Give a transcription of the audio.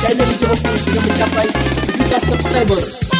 Channel Hijau Fokus sudah mencapai 1 juta subscriber.